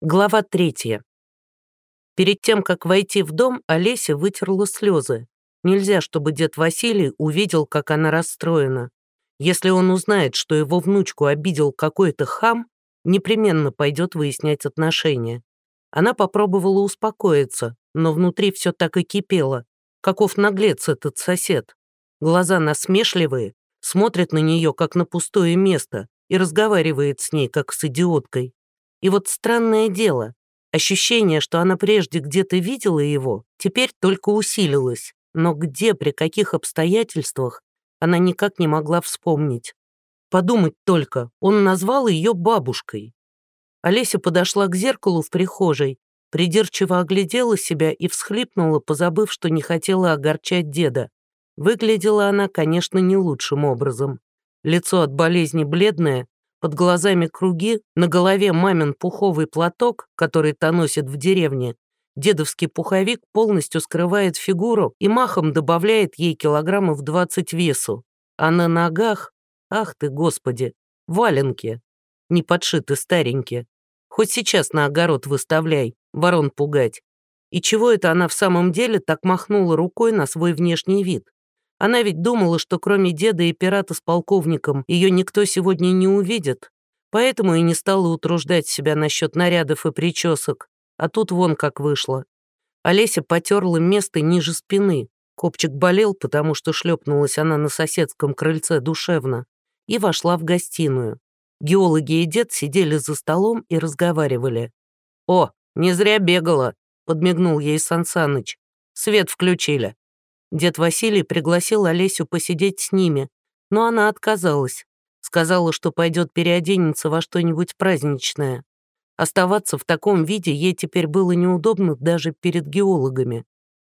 Глава третья. Перед тем, как войти в дом, Олеся вытерла слезы. Нельзя, чтобы дед Василий увидел, как она расстроена. Если он узнает, что его внучку обидел какой-то хам, непременно пойдет выяснять отношения. Она попробовала успокоиться, но внутри все так и кипело. Каков наглец этот сосед. Глаза насмешливые, смотрит на нее, как на пустое место, и разговаривает с ней, как с идиоткой. И вот странное дело, ощущение, что она прежде где-то видела его, теперь только усилилось. Но где, при каких обстоятельствах, она никак не могла вспомнить. Подумать только, он назвал ее бабушкой. Олеся подошла к зеркалу в прихожей, придирчиво оглядела себя и всхлипнула, позабыв, что не хотела огорчать деда. Выглядела она, конечно, не лучшим образом. Лицо от болезни бледное, под глазами круги, на голове мамин пуховый платок, который та носит в деревне. Дедовский пуховик полностью скрывает фигуру и махом добавляет ей килограммов 20 весу. А на ногах, ах ты, господи, валенки. Не подшиты старенькие. Хоть сейчас на огород выставляй, ворон пугать. И чего это она в самом деле так махнула рукой на свой внешний вид? Она ведь думала, что кроме деда и пирата с полковником ее никто сегодня не увидит, поэтому и не стала утруждать себя насчет нарядов и причесок, а тут вон как вышло. Олеся потерла место ниже спины, копчик болел, потому что шлепнулась она на соседском крыльце душевно, и вошла в гостиную. Геологи и дед сидели за столом и разговаривали. «О, не зря бегала», — подмигнул ей Сансаныч. «Свет включили. Дед Василий пригласил Олесю посидеть с ними, но она отказалась. Сказала, что пойдет переоденется во что-нибудь праздничное. Оставаться в таком виде ей теперь было неудобно даже перед геологами.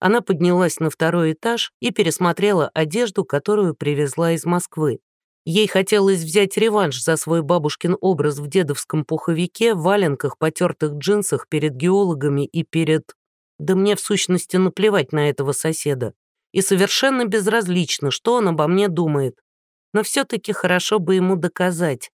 Она поднялась на второй этаж и пересмотрела одежду, которую привезла из Москвы. Ей хотелось взять реванш за свой бабушкин образ в дедовском пуховике, валенках, потертых джинсах перед геологами и перед... Да мне в сущности наплевать на этого соседа и совершенно безразлично, что он обо мне думает. Но все-таки хорошо бы ему доказать.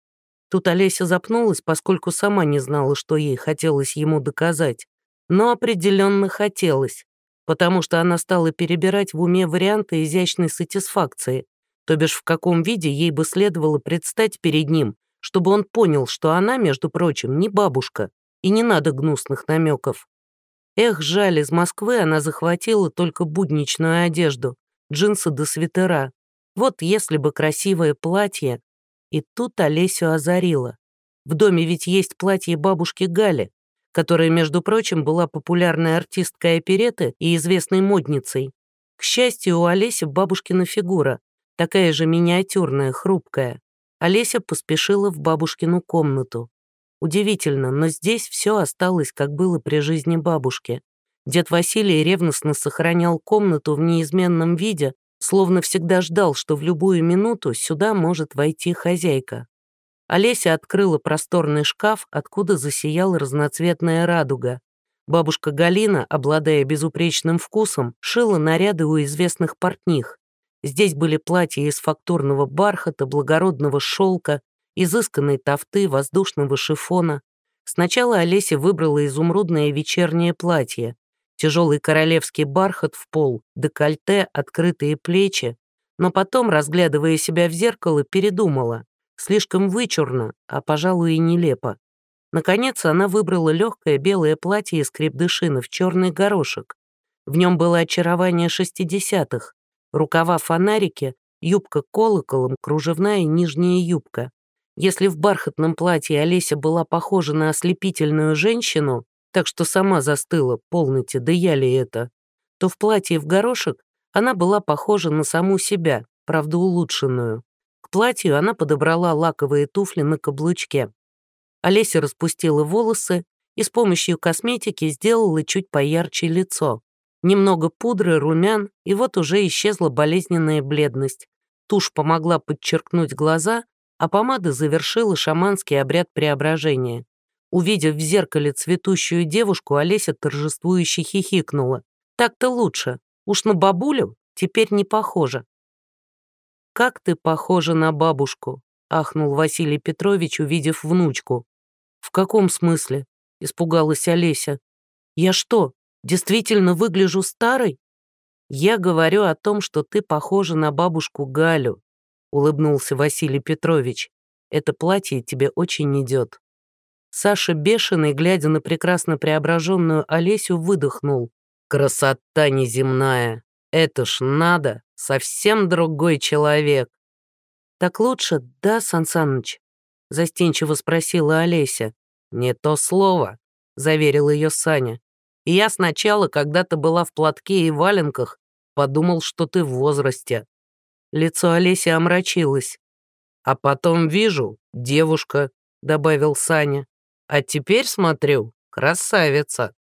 Тут Олеся запнулась, поскольку сама не знала, что ей хотелось ему доказать. Но определенно хотелось, потому что она стала перебирать в уме варианты изящной сатисфакции, то бишь в каком виде ей бы следовало предстать перед ним, чтобы он понял, что она, между прочим, не бабушка, и не надо гнусных намеков. Эх, жаль, из Москвы она захватила только будничную одежду, джинсы до свитера. Вот если бы красивое платье. И тут Олесю озарила. В доме ведь есть платье бабушки Гали, которая, между прочим, была популярной артисткой опереты и известной модницей. К счастью, у Олеси бабушкина фигура, такая же миниатюрная, хрупкая. Олеся поспешила в бабушкину комнату. Удивительно, но здесь все осталось, как было при жизни бабушки. Дед Василий ревностно сохранял комнату в неизменном виде, словно всегда ждал, что в любую минуту сюда может войти хозяйка. Олеся открыла просторный шкаф, откуда засияла разноцветная радуга. Бабушка Галина, обладая безупречным вкусом, шила наряды у известных портних. Здесь были платья из фактурного бархата, благородного шелка, изысканной тафты, воздушного шифона. Сначала Олеся выбрала изумрудное вечернее платье, тяжелый королевский бархат в пол, декольте, открытые плечи, но потом, разглядывая себя в зеркало, передумала. Слишком вычурно, а, пожалуй, и нелепо. Наконец, она выбрала легкое белое платье из крепдышина в черный горошек. В нем было очарование шестидесятых. Рукава фонарики, юбка колоколом, кружевная нижняя юбка. Если в бархатном платье Олеся была похожа на ослепительную женщину, так что сама застыла, полноте, да я ли это, то в платье в горошек она была похожа на саму себя, правда улучшенную. К платью она подобрала лаковые туфли на каблучке. Олеся распустила волосы и с помощью косметики сделала чуть поярче лицо. Немного пудры, румян, и вот уже исчезла болезненная бледность. Тушь помогла подчеркнуть глаза, а помада завершила шаманский обряд преображения. Увидев в зеркале цветущую девушку, Олеся торжествующе хихикнула. «Так-то лучше. Уж на бабулю теперь не похоже». «Как ты похожа на бабушку», — ахнул Василий Петрович, увидев внучку. «В каком смысле?» — испугалась Олеся. «Я что, действительно выгляжу старой?» «Я говорю о том, что ты похожа на бабушку Галю», улыбнулся Василий Петрович. «Это платье тебе очень идет». Саша, бешеный, глядя на прекрасно преображенную Олесю, выдохнул. «Красота неземная! Это ж надо! Совсем другой человек!» «Так лучше, да, Сан Саныч?» застенчиво спросила Олеся. «Не то слово», — заверил ее Саня. «И я сначала, когда ты была в платке и валенках, подумал, что ты в возрасте». Лицо Олеси омрачилось. «А потом вижу, девушка», — добавил Саня. «А теперь смотрю, красавица».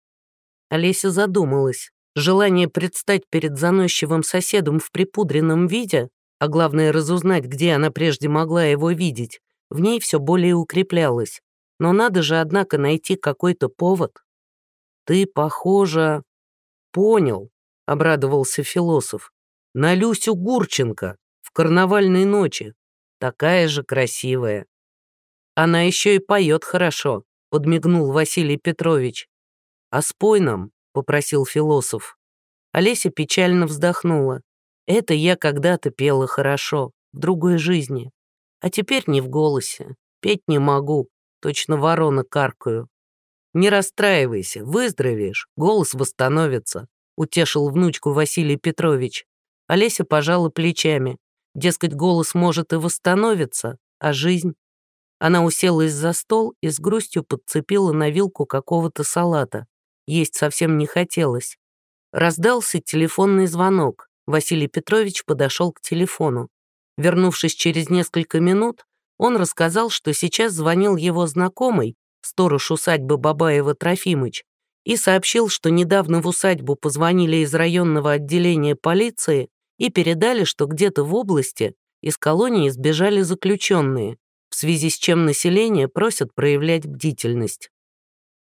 Олеся задумалась. Желание предстать перед заносчивым соседом в припудренном виде, а главное разузнать, где она прежде могла его видеть, в ней все более укреплялось. Но надо же, однако, найти какой-то повод. «Ты, похожа...» «Понял», — обрадовался философ. «На Люсю Гурченко в карнавальной ночи. Такая же красивая». «Она еще и поет хорошо», — подмигнул Василий Петрович. «А спой нам», — попросил философ. Олеся печально вздохнула. «Это я когда-то пела хорошо, в другой жизни. А теперь не в голосе. Петь не могу. Точно ворона каркаю. Не расстраивайся, выздоровеешь, голос восстановится, утешил внучку Василий Петрович. Олеся пожала плечами. Дескать, голос может и восстановиться, а жизнь... Она уселась за стол и с грустью подцепила на вилку какого-то салата. Есть совсем не хотелось. Раздался телефонный звонок. Василий Петрович подошел к телефону. Вернувшись через несколько минут, он рассказал, что сейчас звонил его знакомый, сторож усадьбы Бабаева Трофимыч, и сообщил, что недавно в усадьбу позвонили из районного отделения полиции и передали, что где-то в области из колонии сбежали заключенные, в связи с чем население просят проявлять бдительность.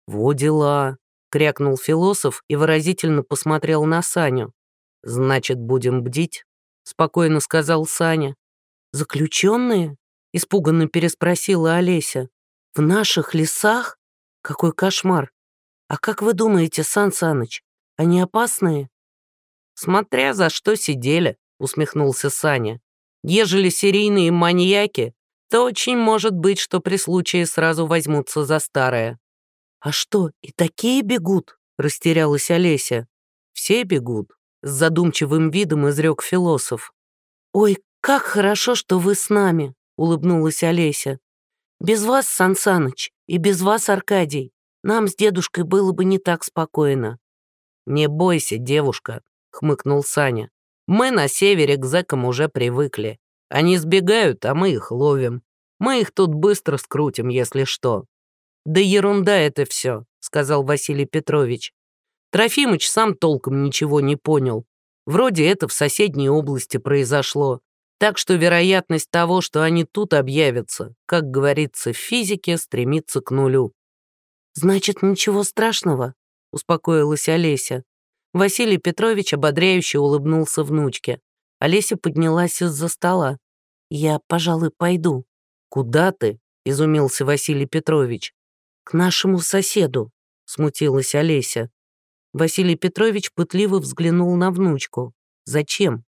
«Во дела», — крякнул философ и выразительно посмотрел на Саню. «Значит, будем бдить», — спокойно сказал Саня. «Заключенные?» — испуганно переспросила Олеся. «В наших лесах? Какой кошмар! А как вы думаете, Сан Саныч, они опасные?» «Смотря за что сидели», — усмехнулся Саня. «Ежели серийные маньяки, то очень может быть, что при случае сразу возьмутся за старое». «А что, и такие бегут?» — растерялась Олеся. «Все бегут», — с задумчивым видом изрек философ. «Ой, «Как хорошо, что вы с нами», — улыбнулась Олеся. «Без вас, Сан Саныч, и без вас, Аркадий, нам с дедушкой было бы не так спокойно». «Не бойся, девушка», — хмыкнул Саня. «Мы на севере к зэкам уже привыкли. Они сбегают, а мы их ловим. Мы их тут быстро скрутим, если что». «Да ерунда это все», — сказал Василий Петрович. Трофимыч сам толком ничего не понял. Вроде это в соседней области произошло. Так что вероятность того, что они тут объявятся, как говорится в физике, стремится к нулю. «Значит, ничего страшного», — успокоилась Олеся. Василий Петрович ободряюще улыбнулся внучке. Олеся поднялась из-за стола. «Я, пожалуй, пойду». «Куда ты?» — изумился Василий Петрович. «К нашему соседу», — смутилась Олеся. Василий Петрович пытливо взглянул на внучку. «Зачем?»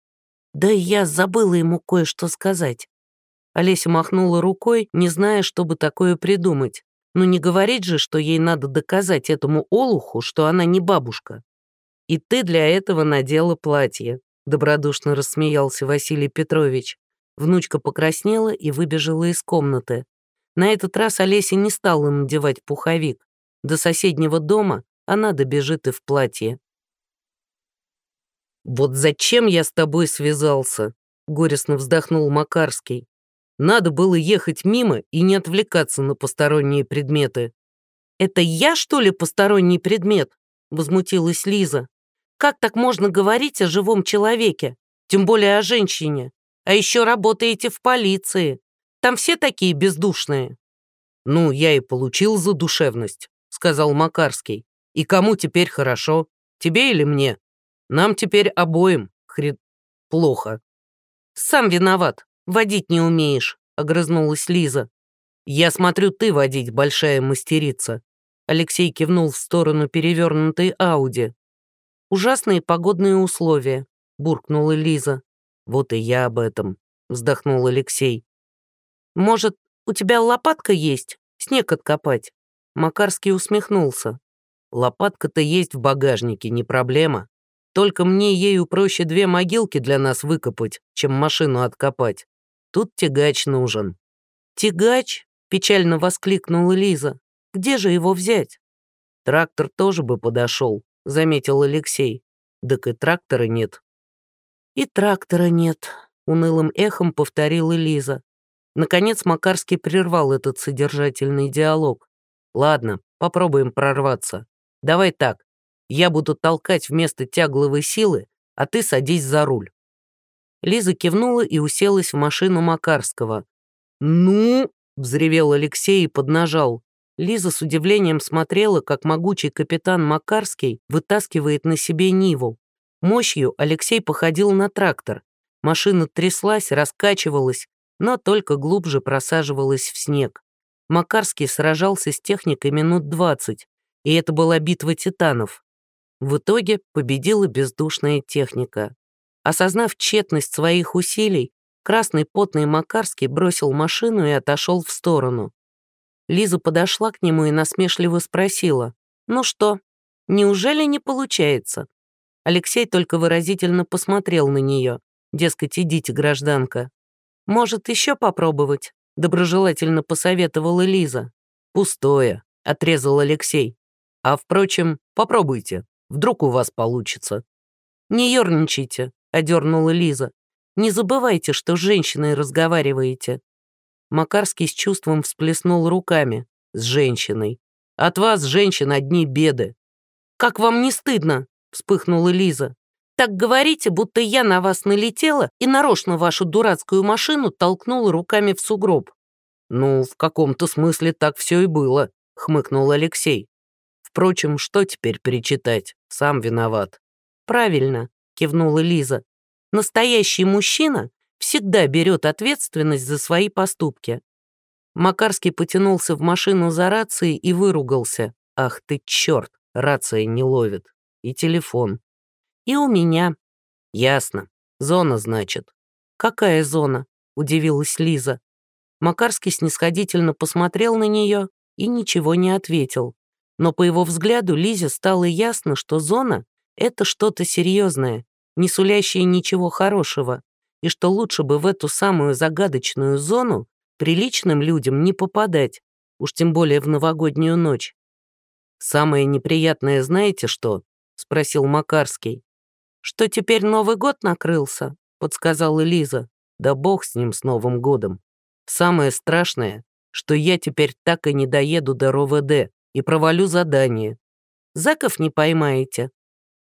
Да я забыла ему кое-что сказать. Олеся махнула рукой, не зная, что бы такое придумать. Но не говорить же, что ей надо доказать этому олуху, что она не бабушка. «И ты для этого надела платье», — добродушно рассмеялся Василий Петрович. Внучка покраснела и выбежала из комнаты. На этот раз Олеся не стала надевать пуховик. До соседнего дома она добежит и в платье. «Вот зачем я с тобой связался?» — горестно вздохнул Макарский. «Надо было ехать мимо и не отвлекаться на посторонние предметы». «Это я, что ли, посторонний предмет?» — возмутилась Лиза. «Как так можно говорить о живом человеке, тем более о женщине? А еще работаете в полиции. Там все такие бездушные». «Ну, я и получил задушевность», — сказал Макарский. «И кому теперь хорошо? Тебе или мне?» Нам теперь обоим хрен плохо. Сам виноват, водить не умеешь, огрызнулась Лиза. Я смотрю, ты водить, большая мастерица. Алексей кивнул в сторону перевернутой Ауди. «Ужасные погодные условия», — буркнула Лиза. «Вот и я об этом», — вздохнул Алексей. «Может, у тебя лопатка есть? Снег откопать?» Макарский усмехнулся. «Лопатка-то есть в багажнике, не проблема. Только мне ею проще две могилки для нас выкопать, чем машину откопать. Тут тягач нужен». «Тягач?» — печально воскликнула Лиза. «Где же его взять?» «Трактор тоже бы подошел», — заметил Алексей. «Так и трактора нет». «И трактора нет», — унылым эхом повторила Лиза. Наконец Макарский прервал этот содержательный диалог. «Ладно, попробуем прорваться. Давай так, я буду толкать вместо тягловой силы, а ты садись за руль». Лиза кивнула и уселась в машину Макарского. «Ну?» — взревел Алексей и поднажал. Лиза с удивлением смотрела, как могучий капитан Макарский вытаскивает на себе Ниву. Мощью Алексей походил на трактор. Машина тряслась, раскачивалась, но только глубже просаживалась в снег. Макарский сражался с техникой минут двадцать, и это была битва титанов. В итоге победила бездушная техника. Осознав тщетность своих усилий, красный потный Макарский бросил машину и отошел в сторону. Лиза подошла к нему и насмешливо спросила, «Ну что, неужели не получается?» Алексей только выразительно посмотрел на нее, дескать, идите, гражданка. «Может, еще попробовать?» — доброжелательно посоветовала Лиза. «Пустое», — отрезал Алексей. «А, впрочем, попробуйте, вдруг у вас получится». «Не ерничайте», — одернула Лиза. «Не забывайте, что с женщиной разговариваете. Макарский с чувством всплеснул руками. «С женщиной. От вас, женщин, одни беды». «Как вам не стыдно?» — вспыхнула Лиза. «Так говорите, будто я на вас налетела и нарочно вашу дурацкую машину толкнула руками в сугроб». «Ну, в каком-то смысле так все и было», — хмыкнул Алексей. «Впрочем, что теперь перечитать? Сам виноват». «Правильно», — кивнула Лиза. «Настоящий мужчина всегда берет ответственность за свои поступки. Макарский потянулся в машину за рацией и выругался. «Ах ты черт, рация не ловит. И телефон. И у меня». «Ясно. Зона, значит». «Какая зона?» — удивилась Лиза. Макарский снисходительно посмотрел на нее и ничего не ответил. Но по его взгляду Лизе стало ясно, что зона — это что-то серьезное, не сулящее ничего хорошего и что лучше бы в эту самую загадочную зону приличным людям не попадать, уж тем более в новогоднюю ночь. «Самое неприятное знаете что?» — спросил Макарский. «Что теперь Новый год накрылся?» — подсказала Лиза. «Да бог с ним, с Новым годом. Самое страшное, что я теперь так и не доеду до РОВД и провалю задание. Заков не поймаете?»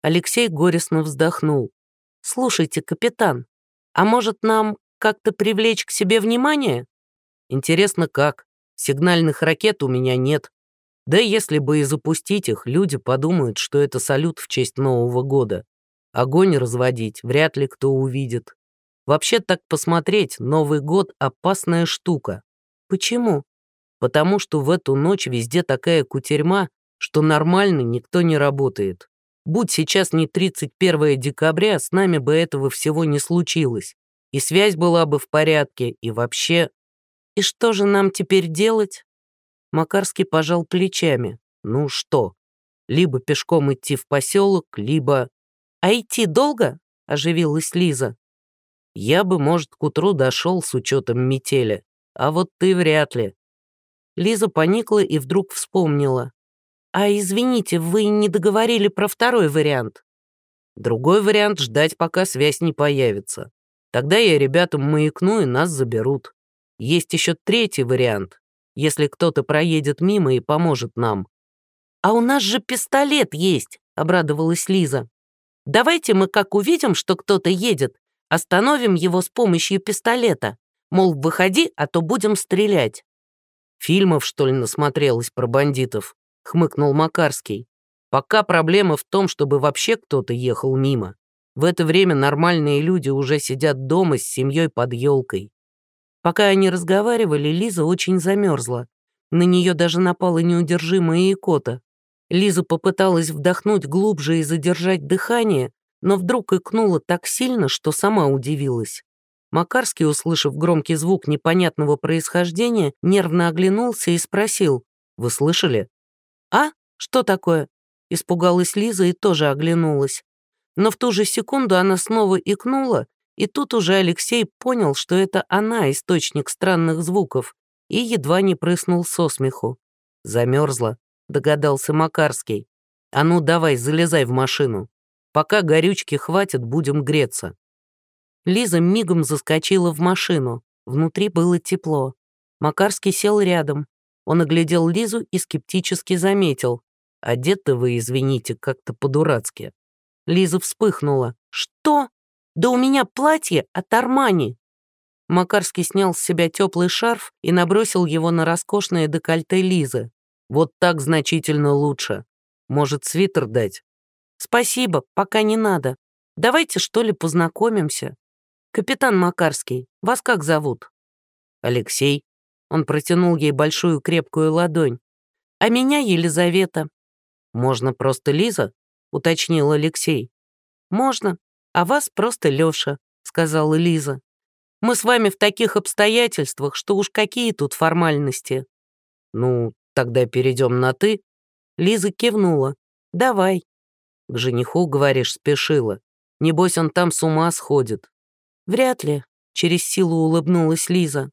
Алексей горестно вздохнул. «Слушайте, капитан, а может, нам как-то привлечь к себе внимание? Интересно, как? Сигнальных ракет у меня нет. Да если бы и запустить их, люди подумают, что это салют в честь Нового года. Огонь разводить вряд ли кто увидит. Вообще так посмотреть, Новый год — опасная штука. Почему? Потому что в эту ночь везде такая кутерьма, что нормально никто не работает. Будь сейчас не 31 декабря, с нами бы этого всего не случилось. И связь была бы в порядке, и вообще... И что же нам теперь делать? Макарский пожал плечами. Ну что, либо пешком идти в поселок, либо... А идти долго? Оживилась Лиза. Я бы, может, к утру дошел с учетом метели, а вот ты вряд ли. Лиза поникла и вдруг вспомнила. «А извините, вы не договорили про второй вариант?» «Другой вариант — ждать, пока связь не появится. Тогда я ребятам маякну, и нас заберут. Есть еще третий вариант, если кто-то проедет мимо и поможет нам». «А у нас же пистолет есть», — обрадовалась Лиза. «Давайте мы, как увидим, что кто-то едет, остановим его с помощью пистолета. Мол, выходи, а то будем стрелять». Фильмов, что ли, насмотрелась про бандитов? — хмыкнул Макарский. «Пока проблема в том, чтобы вообще кто-то ехал мимо. В это время нормальные люди уже сидят дома с семьей под елкой». Пока они разговаривали, Лиза очень замерзла. На нее даже напала неудержимая икота. Лиза попыталась вдохнуть глубже и задержать дыхание, но вдруг икнула так сильно, что сама удивилась. Макарский, услышав громкий звук непонятного происхождения, нервно оглянулся и спросил, «Вы слышали?» «А? Что такое?» Испугалась Лиза и тоже оглянулась. Но в ту же секунду она снова икнула, и тут уже Алексей понял, что это она источник странных звуков, и едва не прыснул со смеху. «Замерзла», — догадался Макарский. «А ну давай, залезай в машину». Пока горючки хватит, будем греться». Лиза мигом заскочила в машину. Внутри было тепло. Макарский сел рядом. Он оглядел Лизу и скептически заметил. «Одеты вы, извините, как-то по-дурацки». Лиза вспыхнула. «Что? Да у меня платье от Армани!» Макарский снял с себя теплый шарф и набросил его на роскошное декольте Лизы. «Вот так значительно лучше. Может, свитер дать?» «Спасибо, пока не надо. Давайте, что ли, познакомимся. Капитан Макарский, вас как зовут?» «Алексей». Он протянул ей большую крепкую ладонь. «А меня Елизавета». «Можно просто Лиза?» — уточнил Алексей. «Можно, а вас просто Лёша», — сказала Лиза. «Мы с вами в таких обстоятельствах, что уж какие тут формальности». «Ну, тогда перейдем на «ты». Лиза кивнула. «Давай». К жениху, говоришь, спешила. Небось, он там с ума сходит. Вряд ли, через силу улыбнулась Лиза.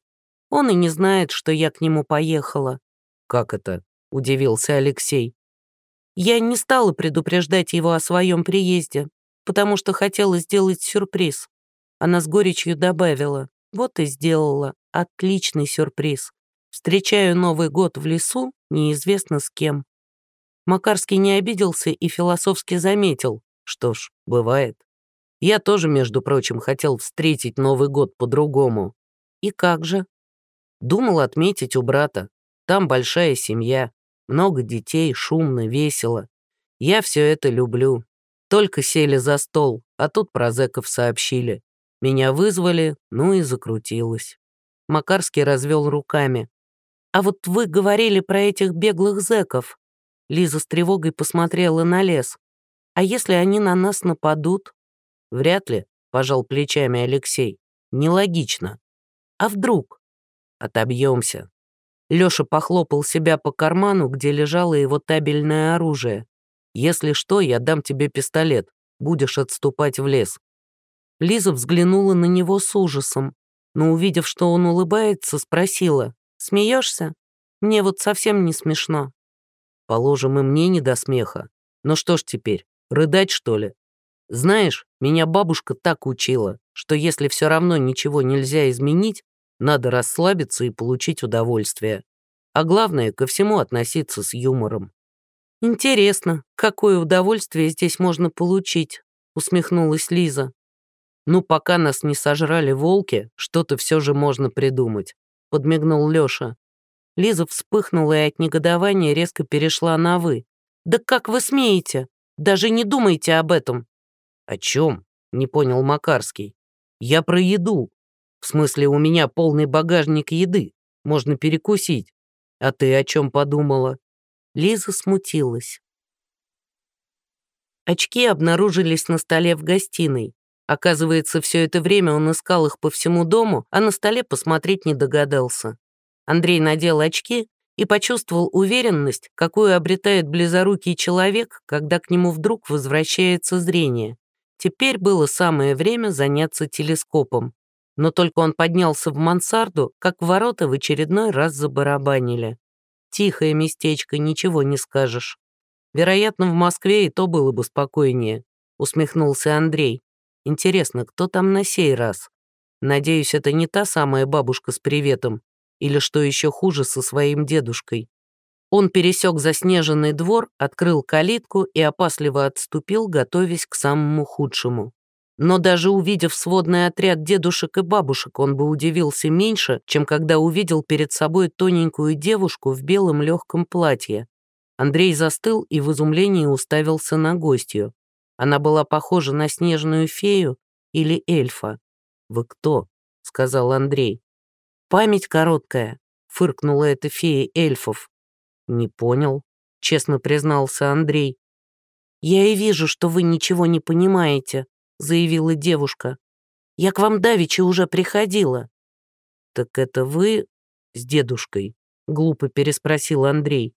Он и не знает, что я к нему поехала. Как это? Удивился Алексей. Я не стала предупреждать его о своем приезде, потому что хотела сделать сюрприз. Она с горечью добавила. Вот и сделала. Отличный сюрприз. Встречаю Новый год в лесу, неизвестно с кем. Макарский не обиделся и философски заметил. Что ж, бывает. Я тоже, между прочим, хотел встретить Новый год по-другому. И как же? Думал отметить у брата. Там большая семья, много детей, шумно, весело. Я все это люблю. Только сели за стол, а тут про зэков сообщили. Меня вызвали, ну и закрутилось. Макарский развел руками. «А вот вы говорили про этих беглых зэков. Лиза с тревогой посмотрела на лес. «А если они на нас нападут?» «Вряд ли», — пожал плечами Алексей. «Нелогично. А вдруг?» «Отобьемся». Лёша похлопал себя по карману, где лежало его табельное оружие. «Если что, я дам тебе пистолет. Будешь отступать в лес». Лиза взглянула на него с ужасом, но, увидев, что он улыбается, спросила. «Смеешься? Мне вот совсем не смешно». Положим, и мне не до смеха. Но что ж теперь, рыдать, что ли? Знаешь, меня бабушка так учила, что если все равно ничего нельзя изменить, надо расслабиться и получить удовольствие. А главное, ко всему относиться с юмором. «Интересно, какое удовольствие здесь можно получить?» — усмехнулась Лиза. «Ну, пока нас не сожрали волки, что-то все же можно придумать», — подмигнул Лёша. Лиза вспыхнула и от негодования резко перешла на «вы». «Да как вы смеете? Даже не думайте об этом!» «О чем?» — не понял Макарский. «Я про еду. В смысле, у меня полный багажник еды. Можно перекусить. А ты о чем подумала?» Лиза смутилась. Очки обнаружились на столе в гостиной. Оказывается, все это время он искал их по всему дому, а на столе посмотреть не догадался. Андрей надел очки и почувствовал уверенность, какую обретает близорукий человек, когда к нему вдруг возвращается зрение. Теперь было самое время заняться телескопом. Но только он поднялся в мансарду, как ворота в очередной раз забарабанили. Тихое местечко, ничего не скажешь. Вероятно, в Москве и то было бы спокойнее, усмехнулся Андрей. Интересно, кто там на сей раз? Надеюсь, это не та самая бабушка с приветом, или, что еще хуже, со своим дедушкой. Он пересек заснеженный двор, открыл калитку и опасливо отступил, готовясь к самому худшему. Но даже увидев сводный отряд дедушек и бабушек, он бы удивился меньше, чем когда увидел перед собой тоненькую девушку в белом легком платье. Андрей застыл и в изумлении уставился на гостью. Она была похожа на снежную фею или эльфа. «Вы кто?» — сказал Андрей. Память короткая. фыркнула эта фея эльфов. «Не понял», — честно признался Андрей. «Я и вижу, что вы ничего не понимаете», — заявила девушка. «Я к вам давеча уже приходила». «Так это вы с дедушкой?» — глупо переспросил Андрей.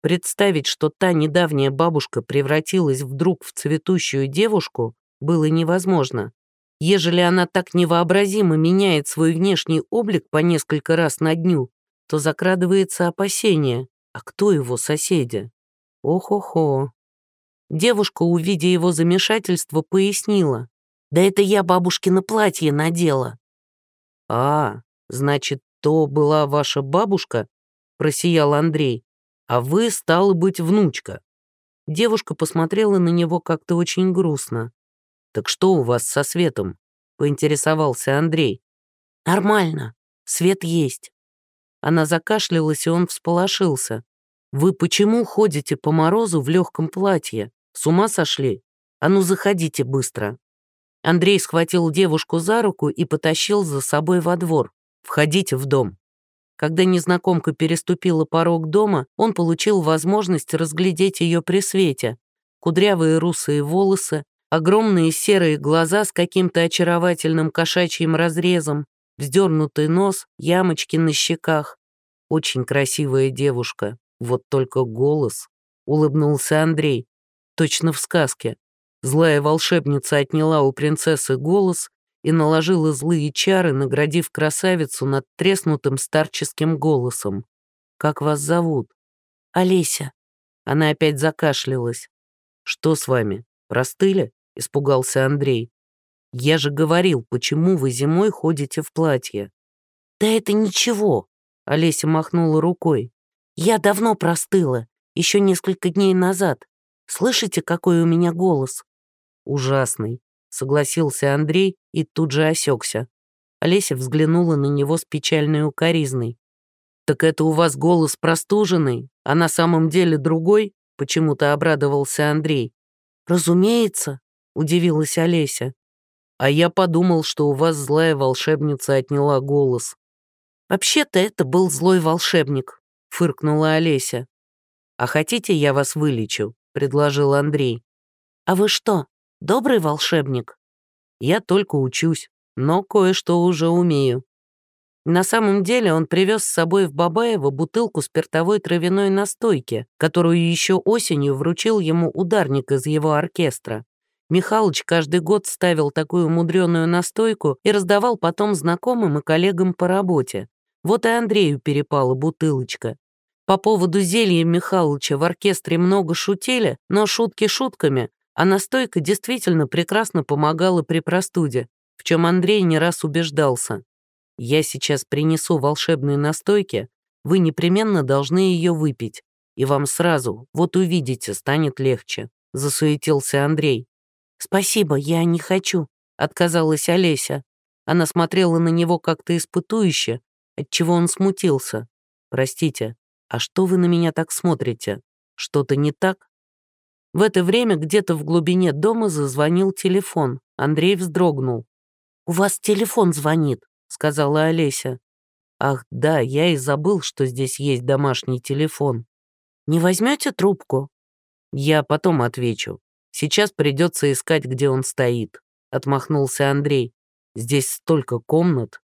Представить, что та недавняя бабушка превратилась вдруг в цветущую девушку, было невозможно. Ежели она так невообразимо меняет свой внешний облик по несколько раз на дню, то закрадывается опасение, а кто его соседи? Ох-охо. Девушка, увидя его замешательство, пояснила. «Да это я бабушкино платье надела». «А, значит, то была ваша бабушка?» просиял Андрей. «А вы, стало быть, внучка». Девушка посмотрела на него как-то очень грустно. «Так что у вас со светом?» — поинтересовался Андрей. «Нормально, свет есть». Она закашлялась, и он всполошился. «Вы почему ходите по морозу в легком платье? С ума сошли? А ну, заходите быстро». Андрей схватил девушку за руку и потащил за собой во двор. «Входите в дом». Когда незнакомка переступила порог дома, он получил возможность разглядеть ее при свете. Кудрявые русые волосы, огромные серые глаза с каким-то очаровательным кошачьим разрезом, вздернутый нос, ямочки на щеках. Очень красивая девушка, вот только голос. Улыбнулся Андрей, точно в сказке. Злая волшебница отняла у принцессы голос и наложила злые чары, наградив красавицу над треснутым старческим голосом. «Как вас зовут?» «Олеся». Она опять закашлялась. «Что с вами? Простыли?» — испугался Андрей. «Я же говорил, почему вы зимой ходите в платье?» «Да это ничего», — Олеся махнула рукой. «Я давно простыла, еще несколько дней назад. Слышите, какой у меня голос?» «Ужасный», — согласился Андрей и тут же осекся. Олеся взглянула на него с печальной укоризной. «Так это у вас голос простуженный, а на самом деле другой?» — почему-то обрадовался Андрей. «Разумеется», — удивилась Олеся. «А я подумал, что у вас злая волшебница отняла голос». «Вообще-то это был злой волшебник», — фыркнула Олеся. «А хотите, я вас вылечу?» — предложил Андрей. «А вы что, Добрый волшебник. Я только учусь, но кое-что уже умею. На самом деле он привез с собой в Бабаево бутылку спиртовой травяной настойки, которую еще осенью вручил ему ударник из его оркестра. Михалыч каждый год ставил такую мудреную настойку и раздавал потом знакомым и коллегам по работе. Вот и Андрею перепала бутылочка. По поводу зелья Михалыча в оркестре много шутили, но шутки шутками, а настойка действительно прекрасно помогала при простуде, в чем Андрей не раз убеждался. «Я сейчас принесу волшебные настойки, вы непременно должны ее выпить, и вам сразу, вот увидите, станет легче», — засуетился Андрей. «Спасибо, я не хочу», — отказалась Олеся. Она смотрела на него как-то испытующе, отчего он смутился. «Простите, а что вы на меня так смотрите? Что-то не так?» В это время где-то в глубине дома зазвонил телефон. Андрей вздрогнул. «У вас телефон звонит», — сказала Олеся. «Ах, да, я и забыл, что здесь есть домашний телефон. Не возьмете трубку?» «Я потом отвечу. Сейчас придется искать, где он стоит», — отмахнулся Андрей. «Здесь столько комнат».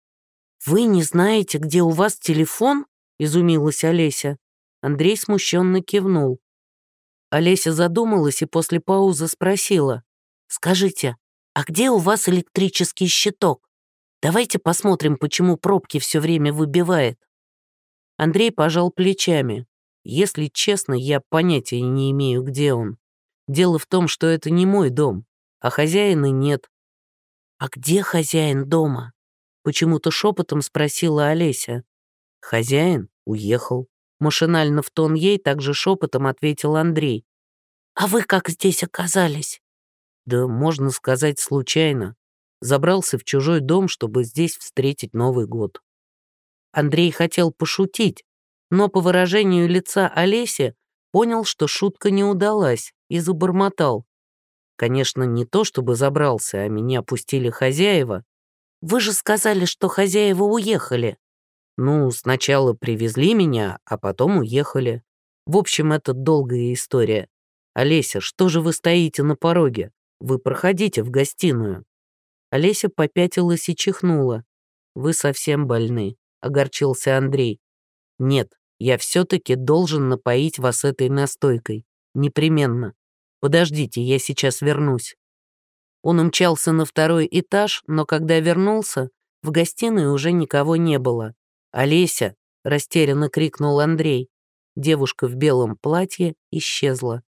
«Вы не знаете, где у вас телефон?» — изумилась Олеся. Андрей смущенно кивнул. Олеся задумалась и после паузы спросила. «Скажите, а где у вас электрический щиток? Давайте посмотрим, почему пробки все время выбивает». Андрей пожал плечами. «Если честно, я понятия не имею, где он. Дело в том, что это не мой дом, а хозяина нет». «А где хозяин дома?» Почему-то шепотом спросила Олеся. «Хозяин уехал», Машинально в тон ей также шепотом ответил Андрей. «А вы как здесь оказались?» «Да, можно сказать, случайно. Забрался в чужой дом, чтобы здесь встретить Новый год». Андрей хотел пошутить, но по выражению лица Олеси понял, что шутка не удалась, и забормотал. Конечно, не то чтобы забрался, а меня пустили хозяева. «Вы же сказали, что хозяева уехали». Ну, сначала привезли меня, а потом уехали. В общем, это долгая история. Олеся, что же вы стоите на пороге? Вы проходите в гостиную». Олеся попятилась и чихнула. «Вы совсем больны», — огорчился Андрей. «Нет, я все-таки должен напоить вас этой настойкой. Непременно. Подождите, я сейчас вернусь». Он умчался на второй этаж, но когда вернулся, в гостиной уже никого не было. «Олеся!» — растерянно крикнул Андрей. Девушка в белом платье исчезла.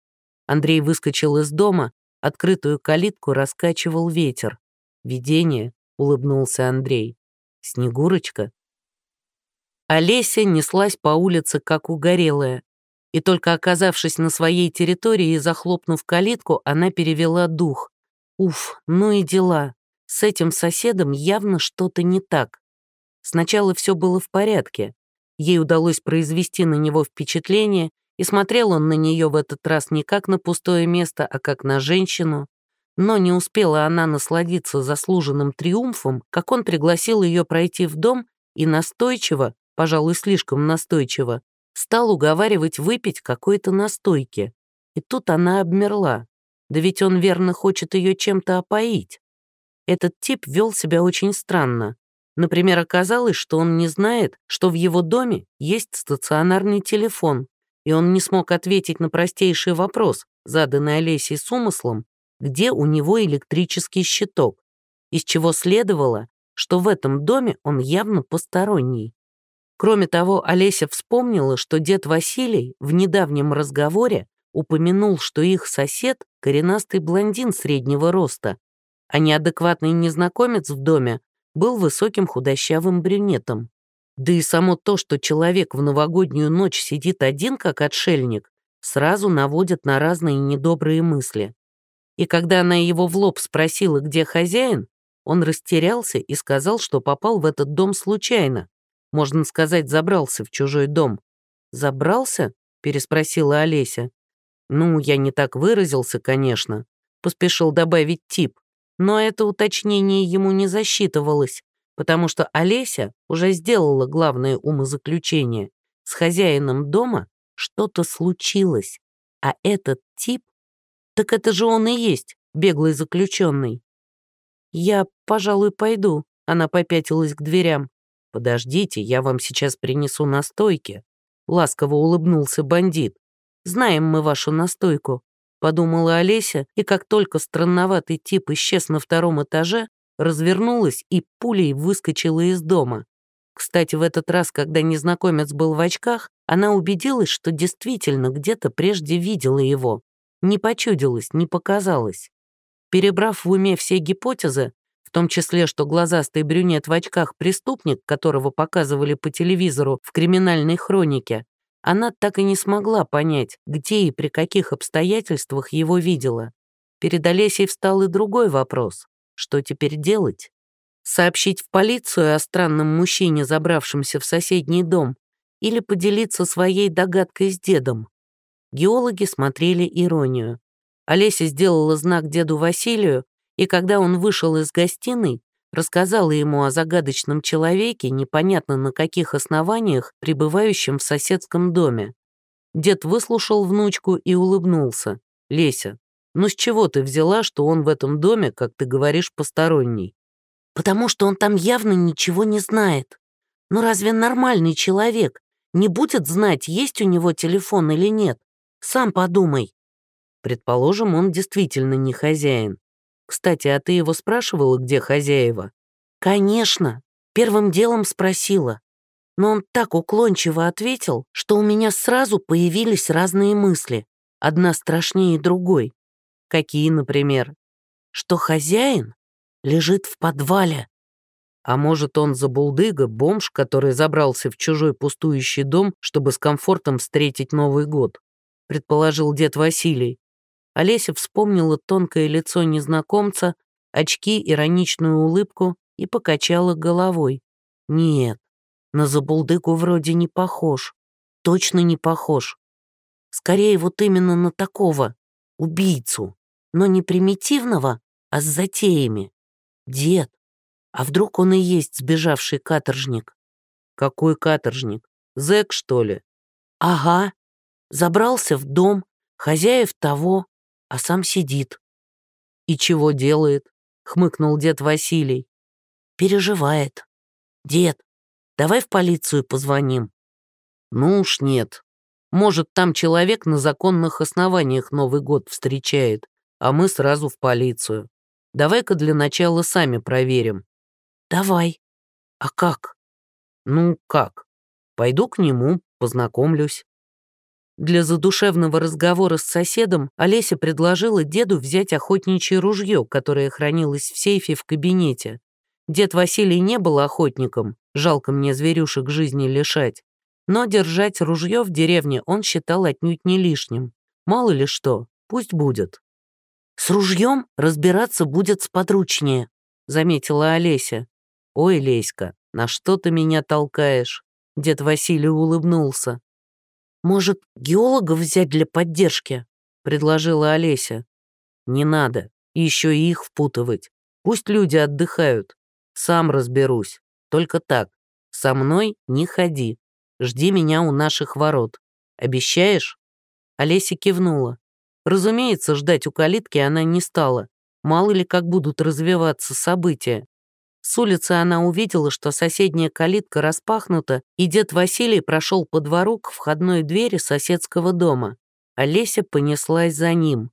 Андрей выскочил из дома, открытую калитку раскачивал ветер. «Видение», — улыбнулся Андрей. «Снегурочка?» Олеся неслась по улице, как угорелая. И только оказавшись на своей территории и захлопнув калитку, она перевела дух. Уф, ну и дела. С этим соседом явно что-то не так. Сначала все было в порядке. Ей удалось произвести на него впечатление, и смотрел он на нее в этот раз не как на пустое место, а как на женщину. Но не успела она насладиться заслуженным триумфом, как он пригласил ее пройти в дом и настойчиво, пожалуй, слишком настойчиво, стал уговаривать выпить какой-то настойки. И тут она обмерла. Да ведь он верно хочет ее чем-то опоить. Этот тип вел себя очень странно. Например, оказалось, что он не знает, что в его доме есть стационарный телефон, и он не смог ответить на простейший вопрос, заданный Олесей с умыслом, где у него электрический щиток, из чего следовало, что в этом доме он явно посторонний. Кроме того, Олеся вспомнила, что дед Василий в недавнем разговоре упомянул, что их сосед — коренастый блондин среднего роста, а неадекватный незнакомец в доме был высоким худощавым брюнетом. Да и само то, что человек в новогоднюю ночь сидит один, как отшельник, сразу наводит на разные недобрые мысли. И когда она его в лоб спросила, где хозяин, он растерялся и сказал, что попал в этот дом случайно, можно сказать, забрался в чужой дом. «Забрался?» — переспросила Олеся. «Ну, я не так выразился, конечно», — поспешил добавить тип. Но это уточнение ему не засчитывалось, потому что Олеся уже сделала главное умозаключение. С хозяином дома что-то случилось, а этот тип... Так это же он и есть, беглый заключенный. «Я, пожалуй, пойду», — она попятилась к дверям. «Подождите, я вам сейчас принесу настойки», — ласково улыбнулся бандит. «Знаем мы вашу настойку», — подумала Олеся, и как только странноватый тип исчез на втором этаже, развернулась и пулей выскочила из дома. Кстати, в этот раз, когда незнакомец был в очках, она убедилась, что действительно где-то прежде видела его. Не почудилась, не показалось. Перебрав в уме все гипотезы, в том числе, что глазастый брюнет в очках преступник, которого показывали по телевизору в криминальной хронике, она так и не смогла понять, где и при каких обстоятельствах его видела. Перед Олесей встал и другой вопрос. Что теперь делать? Сообщить в полицию о странном мужчине, забравшемся в соседний дом, или поделиться своей догадкой с дедом? Геологи смотрели иронию. Олеся сделала знак деду Василию, и когда он вышел из гостиной, рассказала ему о загадочном человеке, непонятно на каких основаниях, пребывающем в соседском доме. Дед выслушал внучку и улыбнулся. «Леся, ну с чего ты взяла, что он в этом доме, как ты говоришь, посторонний?» «Потому что он там явно ничего не знает. Ну разве нормальный человек не будет знать, есть у него телефон или нет? Сам подумай». Предположим, он действительно не хозяин. Кстати, а ты его спрашивала, где хозяева? Конечно, первым делом спросила. Но он так уклончиво ответил, что у меня сразу появились разные мысли, одна страшнее другой. Какие, например? Что хозяин лежит в подвале. А может, он забулдыга, бомж, который забрался в чужой пустующий дом, чтобы с комфортом встретить Новый год, предположил дед Василий. Олеся вспомнила тонкое лицо незнакомца, очки, ироничную улыбку и покачала головой. Нет, на забулдыку вроде не похож. Точно не похож. Скорее вот именно на такого, убийцу, но не примитивного, а с затеями. Дед, а вдруг он и есть сбежавший каторжник? Какой каторжник? Зэк, что ли? Ага. Забрался в дом, хозяев того, а сам сидит. И чего делает? Хмыкнул дед Василий. Переживает. Дед, давай в полицию позвоним. Ну уж нет. Может, там человек на законных основаниях Новый год встречает, а мы сразу в полицию. Давай-ка для начала сами проверим. Давай. А как? Ну, как? Пойду к нему, познакомлюсь. Для задушевного разговора с соседом Олеся предложила деду взять охотничье ружье, которое хранилось в сейфе в кабинете. Дед Василий не был охотником, жалко мне зверюшек жизни лишать, но держать ружье в деревне он считал отнюдь не лишним. Мало ли что, пусть будет. «С ружьем разбираться будет сподручнее», — заметила Олеся. «Ой, Леська, на что ты меня толкаешь?» Дед Василий улыбнулся. «Может, геологов взять для поддержки?» — предложила Олеся. «Не надо, еще и их впутывать. Пусть люди отдыхают. Сам разберусь. Только так. Со мной не ходи. Жди меня у наших ворот. Обещаешь?» Олеся кивнула. Разумеется, ждать у калитки она не стала. Мало ли как будут развиваться события. С улицы она увидела, что соседняя калитка распахнута, и дед Василий прошел по двору к входной двери соседского дома. Олеся понеслась за ним.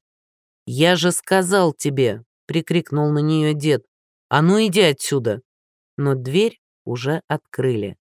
«Я же сказал тебе!» — прикрикнул на нее дед. «А ну иди отсюда!» Но дверь уже открыли.